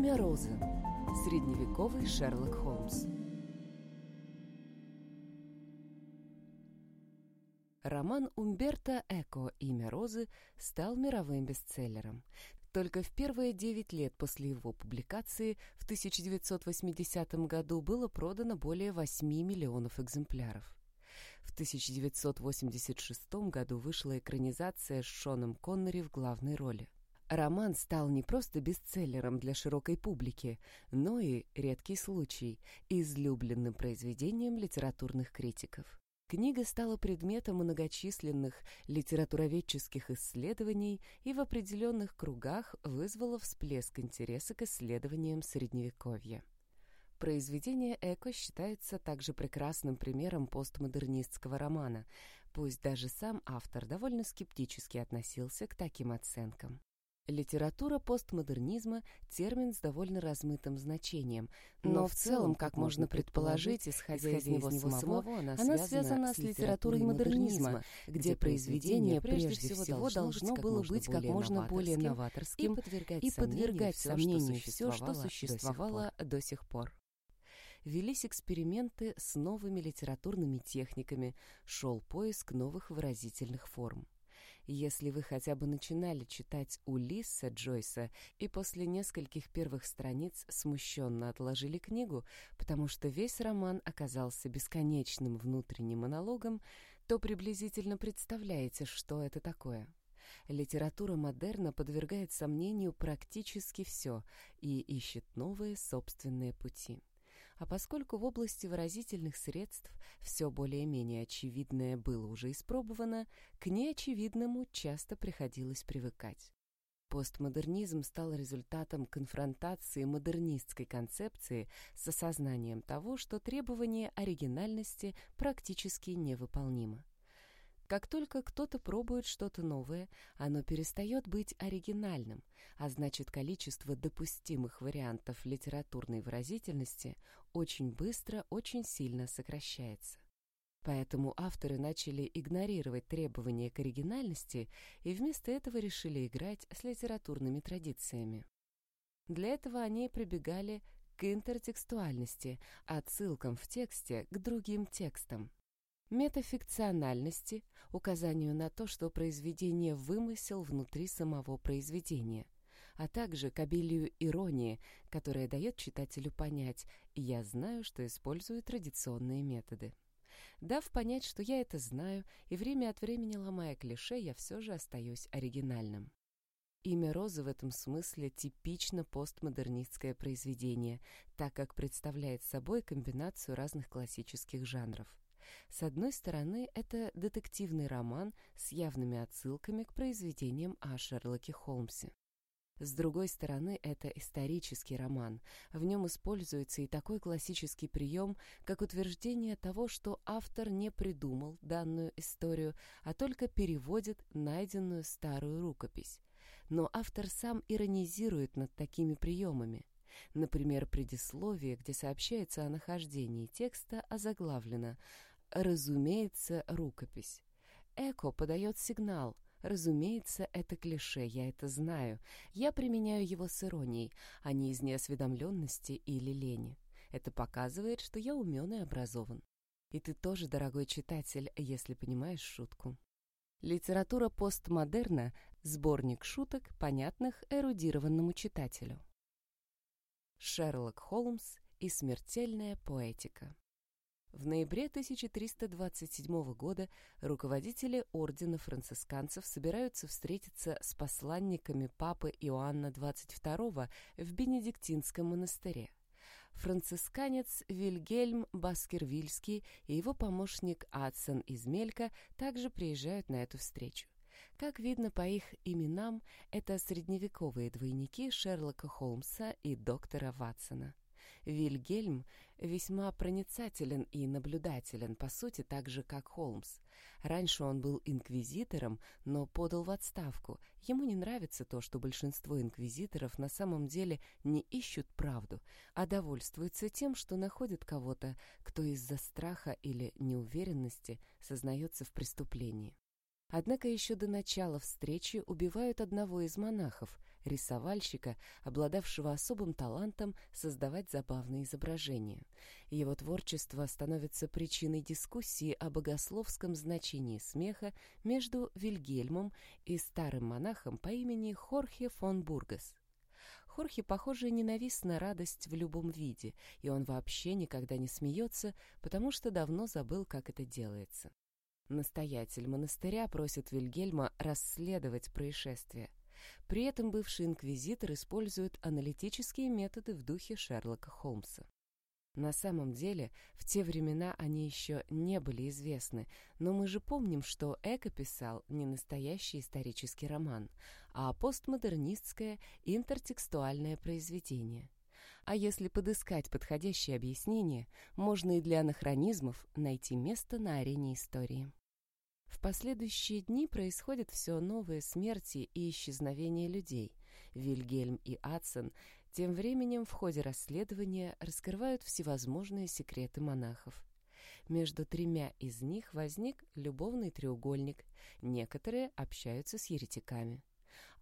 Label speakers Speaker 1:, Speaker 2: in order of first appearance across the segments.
Speaker 1: Имя Розы. Средневековый Шерлок Холмс. Роман Умберто Эко «Имя Розы» стал мировым бестселлером. Только в первые девять лет после его публикации в 1980 году было продано более 8 миллионов экземпляров. В 1986 году вышла экранизация с Шоном Коннери в главной роли. Роман стал не просто бестселлером для широкой публики, но и, редкий случай, излюбленным произведением литературных критиков. Книга стала предметом многочисленных литературоведческих исследований и в определенных кругах вызвала всплеск интереса к исследованиям Средневековья. Произведение Эко считается также прекрасным примером постмодернистского романа, пусть даже сам автор довольно скептически относился к таким оценкам. Литература постмодернизма – термин с довольно размытым значением, но, в целом, как можно предположить, исходя из него самого, она, она связана с литературой модернизма, где произведение прежде всего должно было быть как можно более новаторским и подвергать сомнению все, что существовало до сих пор велись эксперименты с новыми литературными техниками, шел поиск новых выразительных форм. Если вы хотя бы начинали читать Улисса Джойса и после нескольких первых страниц смущенно отложили книгу, потому что весь роман оказался бесконечным внутренним монологом, то приблизительно представляете, что это такое. Литература модерна подвергает сомнению практически все и ищет новые собственные пути. А поскольку в области выразительных средств все более-менее очевидное было уже испробовано, к неочевидному часто приходилось привыкать. Постмодернизм стал результатом конфронтации модернистской концепции с осознанием того, что требование оригинальности практически невыполнимо. Как только кто-то пробует что-то новое, оно перестает быть оригинальным, а значит количество допустимых вариантов литературной выразительности очень быстро, очень сильно сокращается. Поэтому авторы начали игнорировать требования к оригинальности и вместо этого решили играть с литературными традициями. Для этого они прибегали к интертекстуальности, отсылкам в тексте к другим текстам метафикциональности, указанию на то, что произведение вымысел внутри самого произведения, а также к обилию иронии, которая дает читателю понять «я знаю, что использую традиционные методы». Дав понять, что я это знаю, и время от времени ломая клише, я все же остаюсь оригинальным. Имя Розы в этом смысле типично постмодернистское произведение, так как представляет собой комбинацию разных классических жанров. С одной стороны, это детективный роман с явными отсылками к произведениям о Шерлоке Холмсе. С другой стороны, это исторический роман. В нем используется и такой классический прием, как утверждение того, что автор не придумал данную историю, а только переводит найденную старую рукопись. Но автор сам иронизирует над такими приемами. Например, предисловие, где сообщается о нахождении текста, озаглавлено Разумеется, рукопись. Эко подает сигнал. Разумеется, это клише, я это знаю. Я применяю его с иронией, а не из неосведомленности или лени. Это показывает, что я умен и образован. И ты тоже, дорогой читатель, если понимаешь шутку. Литература постмодерна — сборник шуток, понятных эрудированному читателю. Шерлок Холмс и смертельная поэтика. В ноябре 1327 года руководители ордена францисканцев собираются встретиться с посланниками папы Иоанна XXII в Бенедиктинском монастыре. Францисканец Вильгельм Баскервильский и его помощник Адсон из Мелька также приезжают на эту встречу. Как видно по их именам, это средневековые двойники Шерлока Холмса и доктора Ватсона. Вильгельм весьма проницателен и наблюдателен, по сути, так же, как Холмс. Раньше он был инквизитором, но подал в отставку. Ему не нравится то, что большинство инквизиторов на самом деле не ищут правду, а довольствуются тем, что находят кого-то, кто из-за страха или неуверенности сознается в преступлении. Однако еще до начала встречи убивают одного из монахов, рисовальщика, обладавшего особым талантом создавать забавные изображения. Его творчество становится причиной дискуссии о богословском значении смеха между Вильгельмом и старым монахом по имени Хорхе фон Бургас. Хорхе, похоже, ненавистна радость в любом виде, и он вообще никогда не смеется, потому что давно забыл, как это делается. Настоятель монастыря просит Вильгельма расследовать происшествие. При этом бывший инквизитор использует аналитические методы в духе Шерлока Холмса. На самом деле, в те времена они еще не были известны, но мы же помним, что Эко писал не настоящий исторический роман, а постмодернистское интертекстуальное произведение. А если подыскать подходящее объяснение, можно и для анахронизмов найти место на арене истории. В последующие дни происходят все новые смерти и исчезновения людей. Вильгельм и Адсон тем временем в ходе расследования раскрывают всевозможные секреты монахов. Между тремя из них возник любовный треугольник, некоторые общаются с еретиками.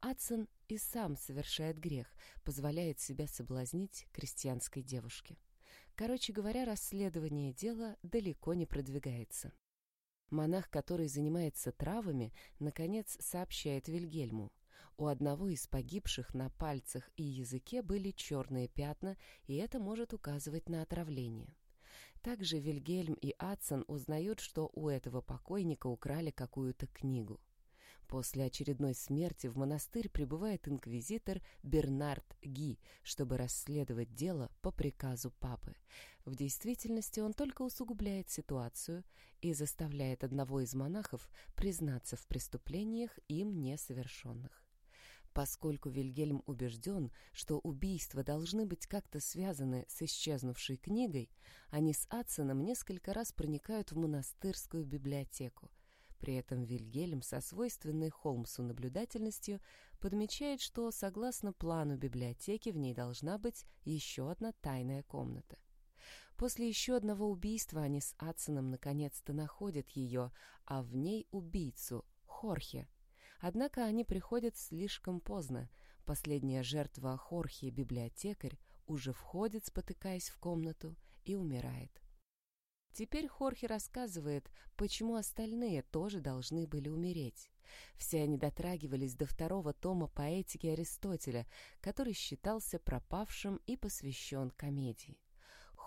Speaker 1: Адсон и сам совершает грех, позволяет себя соблазнить крестьянской девушке. Короче говоря, расследование дела далеко не продвигается. Монах, который занимается травами, наконец сообщает Вильгельму. У одного из погибших на пальцах и языке были черные пятна, и это может указывать на отравление. Также Вильгельм и Адсон узнают, что у этого покойника украли какую-то книгу. После очередной смерти в монастырь прибывает инквизитор Бернард Ги, чтобы расследовать дело по приказу папы. В действительности он только усугубляет ситуацию и заставляет одного из монахов признаться в преступлениях им несовершенных. Поскольку Вильгельм убежден, что убийства должны быть как-то связаны с исчезнувшей книгой, они с Адсоном несколько раз проникают в монастырскую библиотеку, при этом Вильгельм со свойственной Холмсу наблюдательностью подмечает, что, согласно плану библиотеки, в ней должна быть еще одна тайная комната. После еще одного убийства они с Адсоном наконец-то находят ее, а в ней убийцу, Хорхе. Однако они приходят слишком поздно. Последняя жертва Хорхе, библиотекарь, уже входит, спотыкаясь в комнату, и умирает. Теперь Хорхе рассказывает, почему остальные тоже должны были умереть. Все они дотрагивались до второго тома поэтики Аристотеля, который считался пропавшим и посвящен комедии.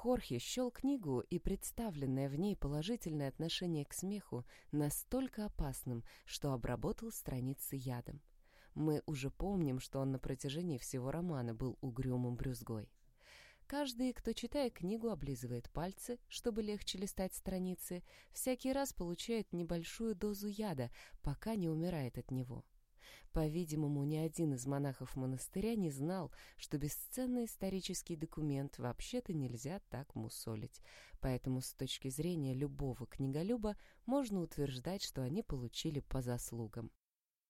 Speaker 1: Хорхе счел книгу и представленное в ней положительное отношение к смеху настолько опасным, что обработал страницы ядом. Мы уже помним, что он на протяжении всего романа был угрюмым брюзгой. Каждый, кто, читая книгу, облизывает пальцы, чтобы легче листать страницы, всякий раз получает небольшую дозу яда, пока не умирает от него. По-видимому, ни один из монахов монастыря не знал, что бесценный исторический документ вообще-то нельзя так мусолить, поэтому с точки зрения любого книголюба можно утверждать, что они получили по заслугам.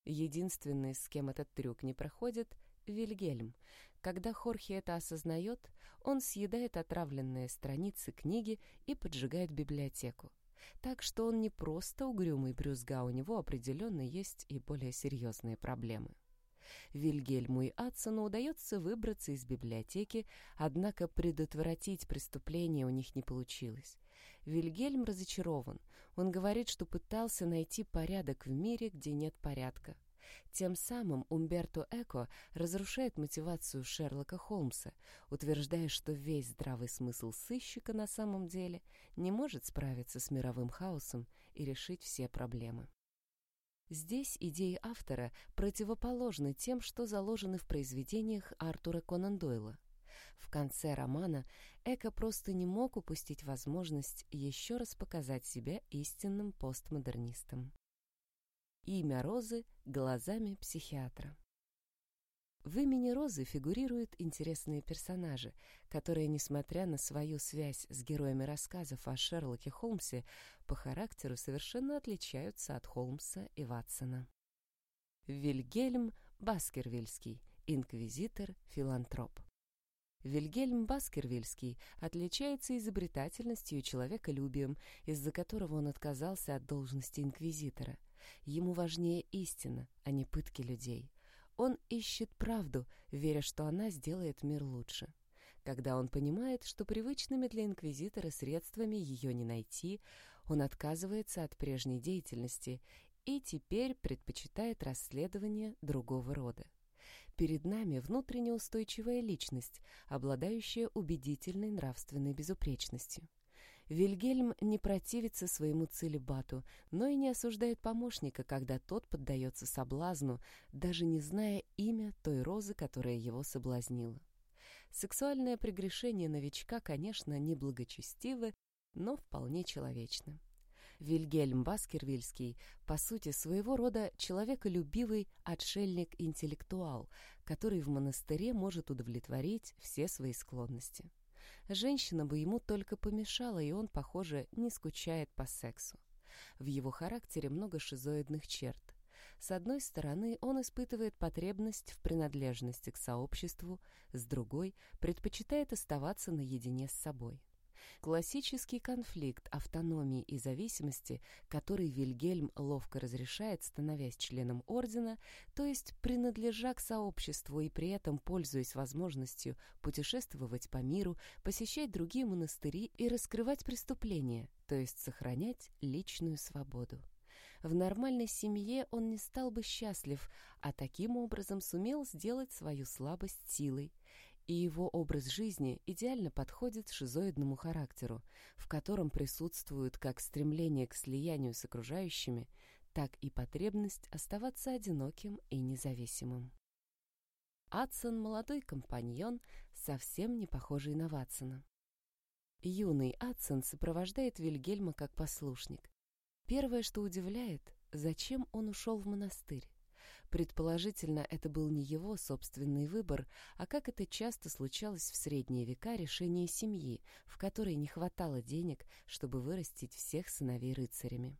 Speaker 1: Единственный, с кем этот трюк не проходит, — Вильгельм. Когда Хорхе это осознает, он съедает отравленные страницы книги и поджигает библиотеку. Так что он не просто угрюмый брюзга, у него определенно есть и более серьезные проблемы. Вильгельму и Адсону удается выбраться из библиотеки, однако предотвратить преступление у них не получилось. Вильгельм разочарован. Он говорит, что пытался найти порядок в мире, где нет порядка. Тем самым Умберто Эко разрушает мотивацию Шерлока Холмса, утверждая, что весь здравый смысл сыщика на самом деле не может справиться с мировым хаосом и решить все проблемы. Здесь идеи автора противоположны тем, что заложены в произведениях Артура Конан Дойла. В конце романа Эко просто не мог упустить возможность еще раз показать себя истинным постмодернистом. Имя Розы глазами психиатра. В имени Розы фигурируют интересные персонажи, которые, несмотря на свою связь с героями рассказов о Шерлоке Холмсе, по характеру совершенно отличаются от Холмса и Ватсона. Вильгельм Баскервильский, инквизитор-филантроп. Вильгельм Баскервильский отличается изобретательностью и человеколюбием, из-за которого он отказался от должности инквизитора – Ему важнее истина, а не пытки людей. Он ищет правду, веря, что она сделает мир лучше. Когда он понимает, что привычными для инквизитора средствами ее не найти, он отказывается от прежней деятельности и теперь предпочитает расследование другого рода. Перед нами внутренне устойчивая личность, обладающая убедительной нравственной безупречностью. Вильгельм не противится своему целебату, но и не осуждает помощника, когда тот поддается соблазну, даже не зная имя той розы, которая его соблазнила. Сексуальное прегрешение новичка, конечно, неблагочестиво, но вполне человечно. Вильгельм Баскервильский, по сути, своего рода человеколюбивый отшельник-интеллектуал, который в монастыре может удовлетворить все свои склонности. Женщина бы ему только помешала, и он, похоже, не скучает по сексу. В его характере много шизоидных черт. С одной стороны, он испытывает потребность в принадлежности к сообществу, с другой – предпочитает оставаться наедине с собой. Классический конфликт автономии и зависимости, который Вильгельм ловко разрешает, становясь членом ордена, то есть принадлежа к сообществу и при этом пользуясь возможностью путешествовать по миру, посещать другие монастыри и раскрывать преступления, то есть сохранять личную свободу. В нормальной семье он не стал бы счастлив, а таким образом сумел сделать свою слабость силой, и его образ жизни идеально подходит шизоидному характеру, в котором присутствуют как стремление к слиянию с окружающими, так и потребность оставаться одиноким и независимым. Адсон — молодой компаньон, совсем не похожий на Ватсона. Юный Адсон сопровождает Вильгельма как послушник. Первое, что удивляет, зачем он ушел в монастырь. Предположительно, это был не его собственный выбор, а как это часто случалось в средние века, решение семьи, в которой не хватало денег, чтобы вырастить всех сыновей рыцарями.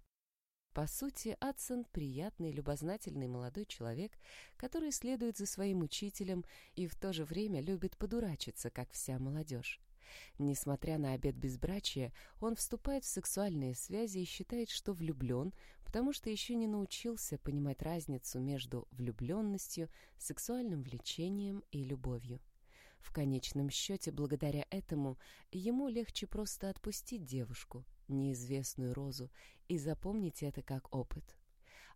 Speaker 1: По сути, Адсон — приятный, любознательный молодой человек, который следует за своим учителем и в то же время любит подурачиться, как вся молодежь. Несмотря на обет безбрачия, он вступает в сексуальные связи и считает, что влюблен, потому что еще не научился понимать разницу между влюбленностью, сексуальным влечением и любовью. В конечном счете, благодаря этому, ему легче просто отпустить девушку, неизвестную розу, и запомнить это как опыт.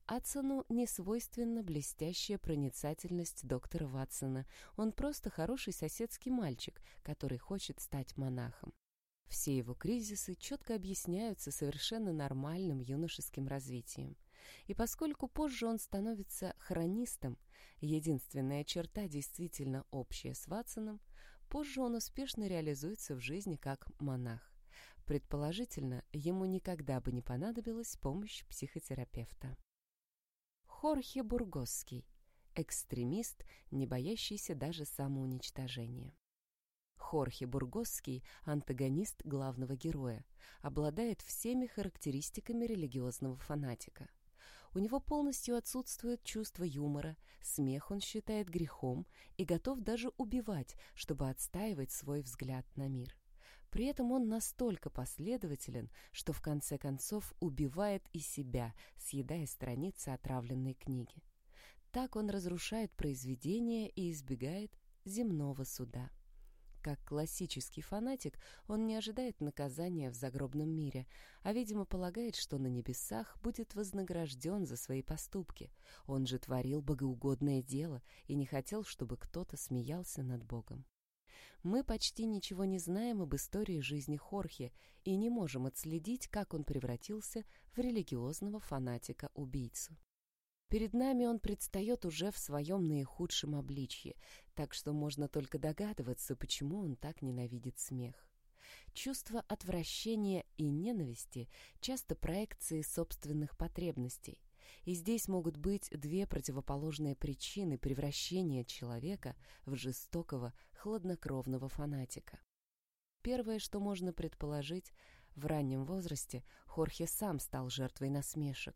Speaker 1: Атсону не свойственна блестящая проницательность доктора Ватсона. Он просто хороший соседский мальчик, который хочет стать монахом. Все его кризисы четко объясняются совершенно нормальным юношеским развитием. И поскольку позже он становится хронистом, единственная черта действительно общая с Ватсоном, позже он успешно реализуется в жизни как монах. Предположительно, ему никогда бы не понадобилась помощь психотерапевта. Хорхе Бургосский, экстремист, не боящийся даже самоуничтожения. Хорхе Бургосский, антагонист главного героя, обладает всеми характеристиками религиозного фанатика. У него полностью отсутствует чувство юмора, смех он считает грехом и готов даже убивать, чтобы отстаивать свой взгляд на мир. При этом он настолько последователен, что в конце концов убивает и себя, съедая страницы отравленной книги. Так он разрушает произведение и избегает земного суда. Как классический фанатик, он не ожидает наказания в загробном мире, а, видимо, полагает, что на небесах будет вознагражден за свои поступки. Он же творил богоугодное дело и не хотел, чтобы кто-то смеялся над Богом. Мы почти ничего не знаем об истории жизни Хорхе и не можем отследить, как он превратился в религиозного фанатика-убийцу. Перед нами он предстает уже в своем наихудшем обличье, так что можно только догадываться, почему он так ненавидит смех. Чувство отвращения и ненависти – часто проекции собственных потребностей. И здесь могут быть две противоположные причины превращения человека в жестокого, хладнокровного фанатика. Первое, что можно предположить, в раннем возрасте Хорхе сам стал жертвой насмешек.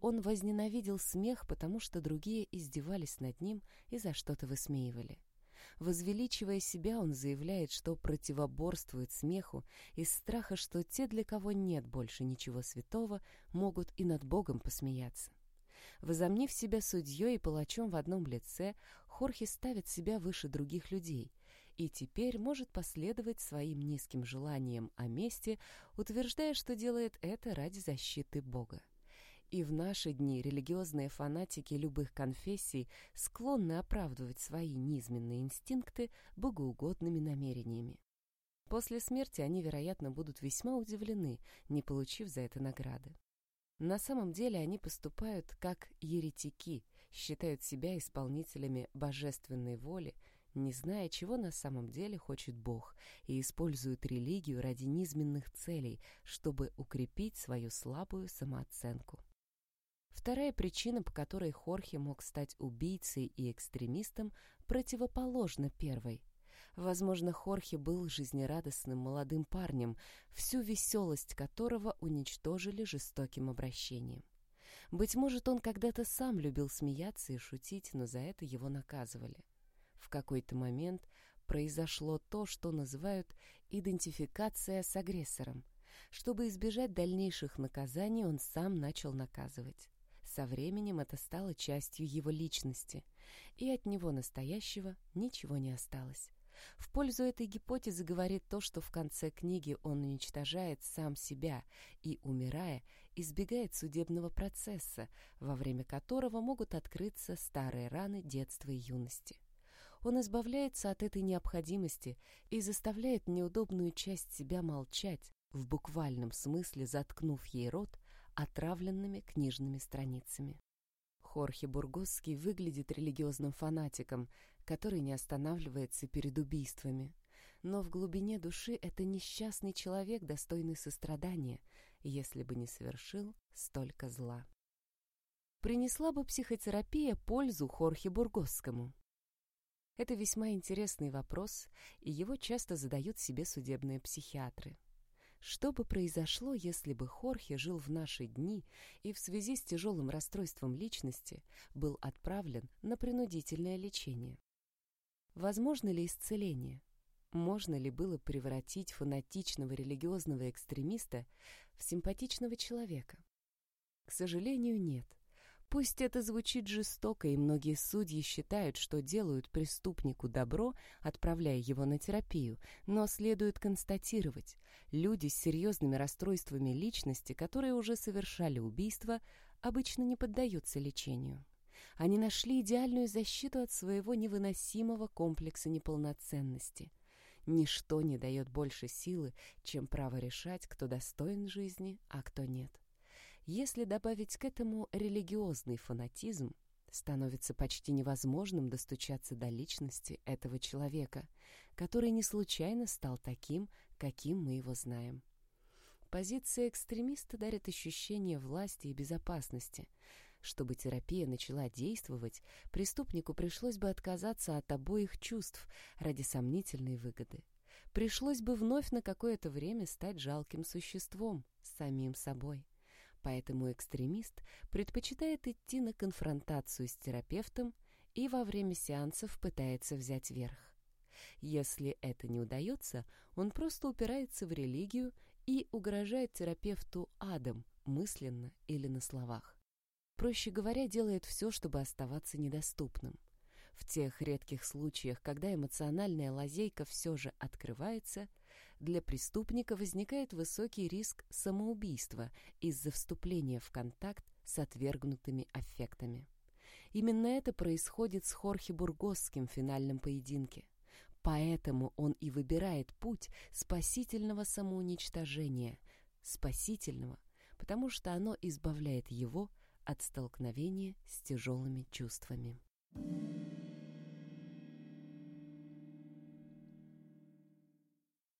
Speaker 1: Он возненавидел смех, потому что другие издевались над ним и за что-то высмеивали. Возвеличивая себя, он заявляет, что противоборствует смеху из страха, что те, для кого нет больше ничего святого, могут и над Богом посмеяться. Возомнив себя судьей и палачом в одном лице, Хорхе ставит себя выше других людей и теперь может последовать своим низким желаниям о мести, утверждая, что делает это ради защиты Бога. И в наши дни религиозные фанатики любых конфессий склонны оправдывать свои низменные инстинкты богоугодными намерениями. После смерти они, вероятно, будут весьма удивлены, не получив за это награды. На самом деле они поступают как еретики, считают себя исполнителями божественной воли, не зная, чего на самом деле хочет Бог, и используют религию ради низменных целей, чтобы укрепить свою слабую самооценку. Вторая причина, по которой Хорхе мог стать убийцей и экстремистом, противоположна первой. Возможно, Хорхе был жизнерадостным молодым парнем, всю веселость которого уничтожили жестоким обращением. Быть может, он когда-то сам любил смеяться и шутить, но за это его наказывали. В какой-то момент произошло то, что называют идентификация с агрессором. Чтобы избежать дальнейших наказаний, он сам начал наказывать. Со временем это стало частью его личности, и от него настоящего ничего не осталось. В пользу этой гипотезы говорит то, что в конце книги он уничтожает сам себя и, умирая, избегает судебного процесса, во время которого могут открыться старые раны детства и юности. Он избавляется от этой необходимости и заставляет неудобную часть себя молчать, в буквальном смысле заткнув ей рот отравленными книжными страницами. Хорхе Бургосский выглядит религиозным фанатиком, который не останавливается перед убийствами. Но в глубине души это несчастный человек, достойный сострадания, если бы не совершил столько зла. Принесла бы психотерапия пользу Хорхе Бургосскому? Это весьма интересный вопрос, и его часто задают себе судебные психиатры. Что бы произошло, если бы Хорхе жил в наши дни и в связи с тяжелым расстройством личности был отправлен на принудительное лечение? Возможно ли исцеление? Можно ли было превратить фанатичного религиозного экстремиста в симпатичного человека? К сожалению, нет. Пусть это звучит жестоко, и многие судьи считают, что делают преступнику добро, отправляя его на терапию, но следует констатировать, люди с серьезными расстройствами личности, которые уже совершали убийство, обычно не поддаются лечению. Они нашли идеальную защиту от своего невыносимого комплекса неполноценности. Ничто не дает больше силы, чем право решать, кто достоин жизни, а кто нет. Если добавить к этому религиозный фанатизм, становится почти невозможным достучаться до личности этого человека, который не случайно стал таким, каким мы его знаем. Позиция экстремиста дарит ощущение власти и безопасности. Чтобы терапия начала действовать, преступнику пришлось бы отказаться от обоих чувств ради сомнительной выгоды. Пришлось бы вновь на какое-то время стать жалким существом, самим собой. Поэтому экстремист предпочитает идти на конфронтацию с терапевтом и во время сеансов пытается взять верх. Если это не удается, он просто упирается в религию и угрожает терапевту адом, мысленно или на словах. Проще говоря, делает все, чтобы оставаться недоступным. В тех редких случаях, когда эмоциональная лазейка все же открывается, для преступника возникает высокий риск самоубийства из-за вступления в контакт с отвергнутыми аффектами. Именно это происходит с Хорхе Бургосским в финальном поединке. Поэтому он и выбирает путь спасительного самоуничтожения, спасительного, потому что оно избавляет его от столкновения с тяжелыми чувствами. Thank you.